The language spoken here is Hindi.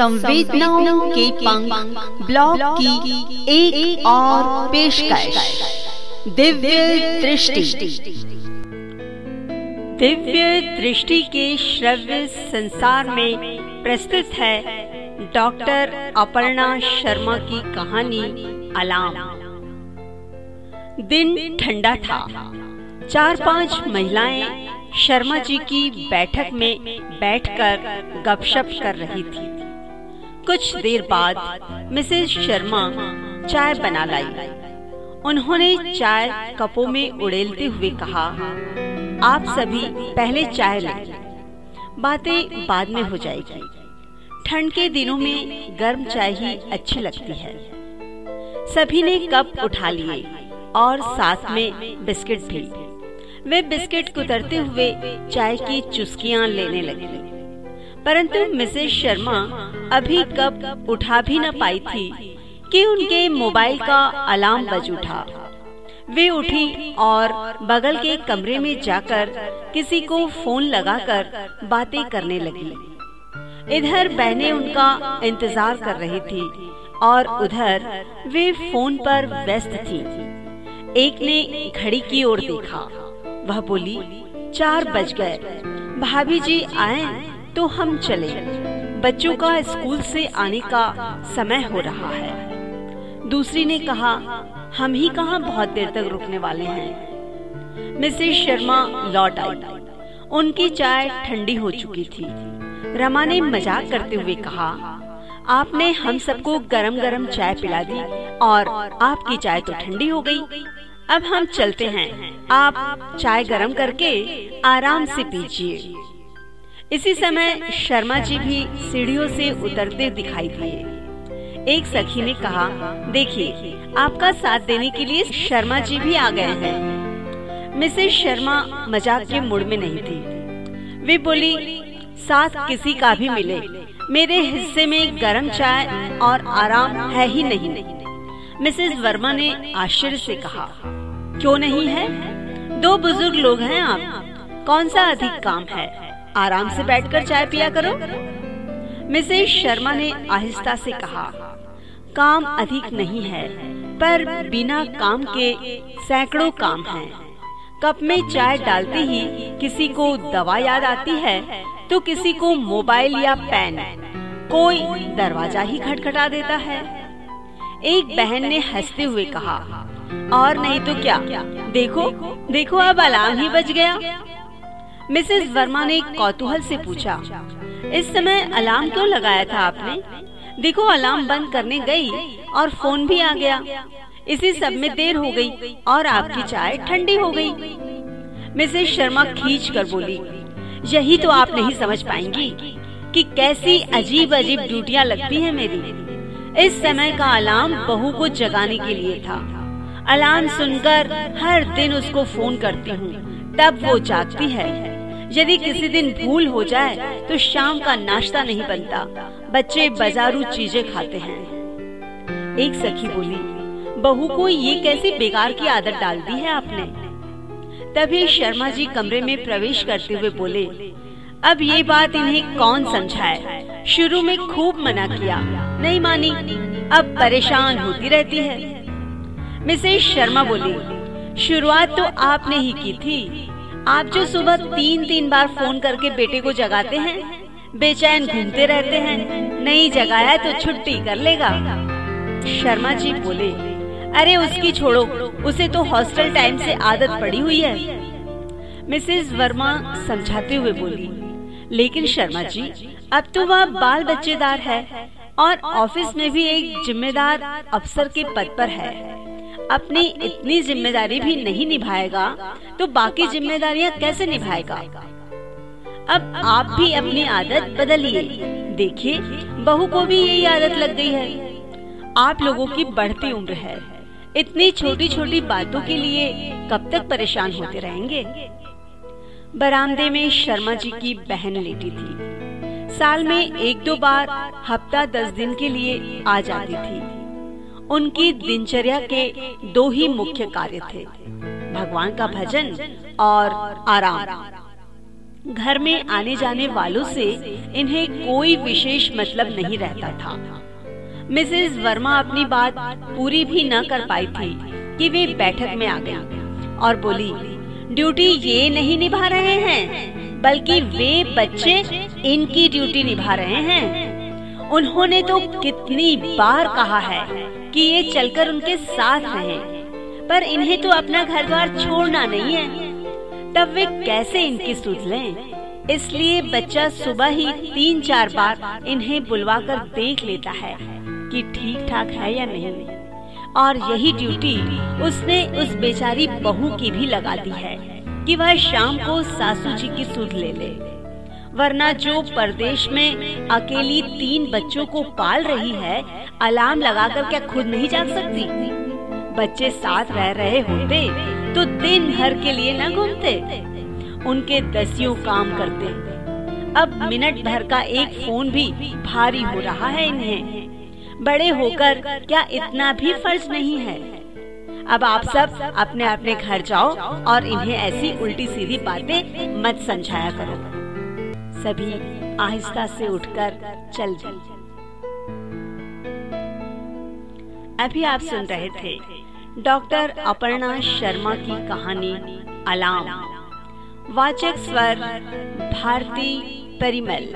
संवेदनाओं के पंख ब्लॉग की एक, एक और पेशकश। दिव्य दृष्टि। दिव्य दृष्टि के श्रव्य संसार में प्रस्तुत है डॉक्टर अपर्णा शर्मा की कहानी अलाम दिन ठंडा था। चार पाँच महिलाएँ शर्मा जी की बैठक में बैठकर गपशप कर रही थी। कुछ देर बाद मिसेस शर्मा चाय बना लाई। उन्होंने चाय कपों में उड़ेलते हुए कहा, आप सभी पहले चाय लें। बातें बाद में हो जाएगी। ठंड के दिनों में गर्म चाय ही अच्छी लगती है। सभी ने कप उठा लिए और साथ में बिस्किट भी। वे बिस्किट कुतरते हुए चाय की चुस्कियाँ लेने लगी। परंतु मिसेस शर्मा अभी कब उठा भी न पाई थी कि उनके मोबाइल का अलार्म बज उठा। वे उठी और बगल के कमरे में जाकर किसी को फ़ोन लगाकर बातें करने लगी। इधर बहने उनका इंतज़ार कर रही थी और उधर वे फ़ोन पर व्यस्त थी। एक ने घड़ी की ओर देखा। वह बोली, चार बज गए। भाभी जी आए तो हम चले। बच्चों का स्कूल से आने का समय हो रहा है। दूसरी ने कहा, हम ही कहा बहुत देर तक रुकने वाले हैं? मिसेस शर्मा लौट आई। उनकी चाय ठंडी हो चुकी थी। रमा ने मज़ाक करते हुए कहा, आपने हम सबको गरम गरम चाय पिला दी और आपकी चाय तो ठंडी हो गई। अब हम चलते हैं। आप चाय गरम करके आराम से पीजिए। इसी समय शर्मा जी भी सीढ़ियों से उतरते दिखाई दिए। एक सखी ने कहा, देखिए, आपका साथ देने के लिए शर्मा जी भी आ गए हैं। मिसेस शर्मा मज़ाक के मूड में नहीं थी। वे बोली, साथ किसी का भी मिले। मेरे हिस्से में गरम चाय और आराम है ही नहीं। मिसेस वर्मा ने आश्चर्य से कहा, क्यों नहीं है? दो बुज़ुर्ग लोग हैं आप। कौन सा अधिक काम है? आराम से बैठकर चाय पिया करो। मिसेज शर्मा ने आहिस्ता से कहा, काम अधिक नहीं है, पर बिना काम के सैकड़ों काम हैं। कप में चाय डालते ही किसी को दवा याद आती है तो किसी को मोबाइल या पेन। कोई दरवाज़ा ही खटखटा देता है। एक बहन ने हँसते हुए कहा, और नहीं तो क्या? देखो देखो, अब अलार्म ही बज गया। मिसेस वर्मा ने कौतूहल से पूछा, इस समय अलार्म क्यों लगाया था आपने? देखो, अलार्म बंद करने गई और फ़ोन भी आ गया। इसी सब में देर हो गई और आपकी चाय ठंडी हो गई। मिसेस शर्मा खींच कर बोली, यही तो आप नहीं समझ पाएँगी कि कैसी अजीब अजीब ड्यूटियाँ लगती हैं मेरी। इस समय का अलार्म बहू को जगाने के लिए था। अलार्म सुनकर हर दिन उसको फ़ोन करती हूँ, तब वो जागती है। यदि किसी दिन भूल हो जाए तो शाम का नाश्ता नहीं बनता। बच्चे बाजारू चीज़ें खाते हैं। एक सखी बोली, बहू को ये कैसी बेकार की आदत डाल दी है आपने? तभी शर्मा जी कमरे में प्रवेश करते हुए बोले, अब ये बात इन्हें कौन समझाए? शुरू में खूब मना किया। नहीं मानी, अब परेशान होती रहती है। मिसेस शर्मा बोली, शुरुआत तो आपने ही की थी। आप जो सुबह तीन तीन बार फ़ोन करके बेटे को जगाते हैं, बेचैन घूमते रहते हैं, नहीं जगाया तो छुट्टी कर लेगा। शर्मा जी बोले, अरे उसकी छोड़ो, उसे तो हॉस्टल टाइम से आदत पड़ी हुई है। मिसेस वर्मा समझाते हुए बोली, लेकिन शर्मा जी, अब तो वह बाल बच्चेदार है और ऑफ़िस में भी एक जिम्मेदार अफसर के पद पर है। अपनी इतनी ज़िम्मेदारी भी नहीं निभाएगा तो बाकी जिम्मेदारियाँ कैसे निभाएगा? अब आप भी अपनी आदत बदलिए। देखिए बहू को भी यही आदत लग गई है। आप लोगों की बढ़ती उम्र है। इतनी छोटी छोटी बातों के लिए कब तक परेशान होते रहेंगे? बरामदे में शर्मा जी की बहन लेटी थी। साल में एक दो बार हफ़्ता दस दिन के लिए आ जाती थी। उनकी दिनचर्या के दो ही मुख्य कार्य थे, भगवान का भजन और आराम। घर में आने जाने वालों से इन्हें कोई विशेष मतलब नहीं रहता था। मिसेस वर्मा अपनी बात पूरी भी न कर पाई थी कि वे बैठक में आ गई और बोली, ड्यूटी ये नहीं निभा रहे हैं, बल्कि वे बच्चे इनकी ड्यूटी निभा रहे हैं। उन्होंने तो कितनी बार कहा है कि ये चलकर उनके साथ रहें, पर इन्हें तो अपना घर द्वार छोड़ना नहीं है। तब वे कैसे इनकी सुध लें? इसलिए बच्चा सुबह ही तीन चार बार इन्हें बुलवाकर देख लेता है कि ठीक ठाक है या नहीं। और यही ड्यूटी उसने उस बेचारी बहू की भी लगा दी है कि वह शाम को सासू जी की सुध ले ले। वरना जो प्रदेश में अकेली तीन बच्चों को पाल रही है, अलार्म लगाकर क्या खुद नहीं जाग सकती? बच्चे साथ रह रहे होते तो दिन भर के लिए न घूमते। उनके दसियों काम करते। अब मिनट भर का एक फ़ोन भी भारी हो रहा है इन्हें। बड़े होकर क्या इतना भी फ़र्ज़ नहीं है? अब आप सब अपने अपने घर जाओ और इन्हें ऐसी उल्टी सीधी बातें मत समझाया करो। सभी आहिस्ता से उठकर चल गए। अभी आप सुन रहे थे डॉक्टर अपर्णा शर्मा की कहानी अलाम वाचक स्वर भारती परिमल।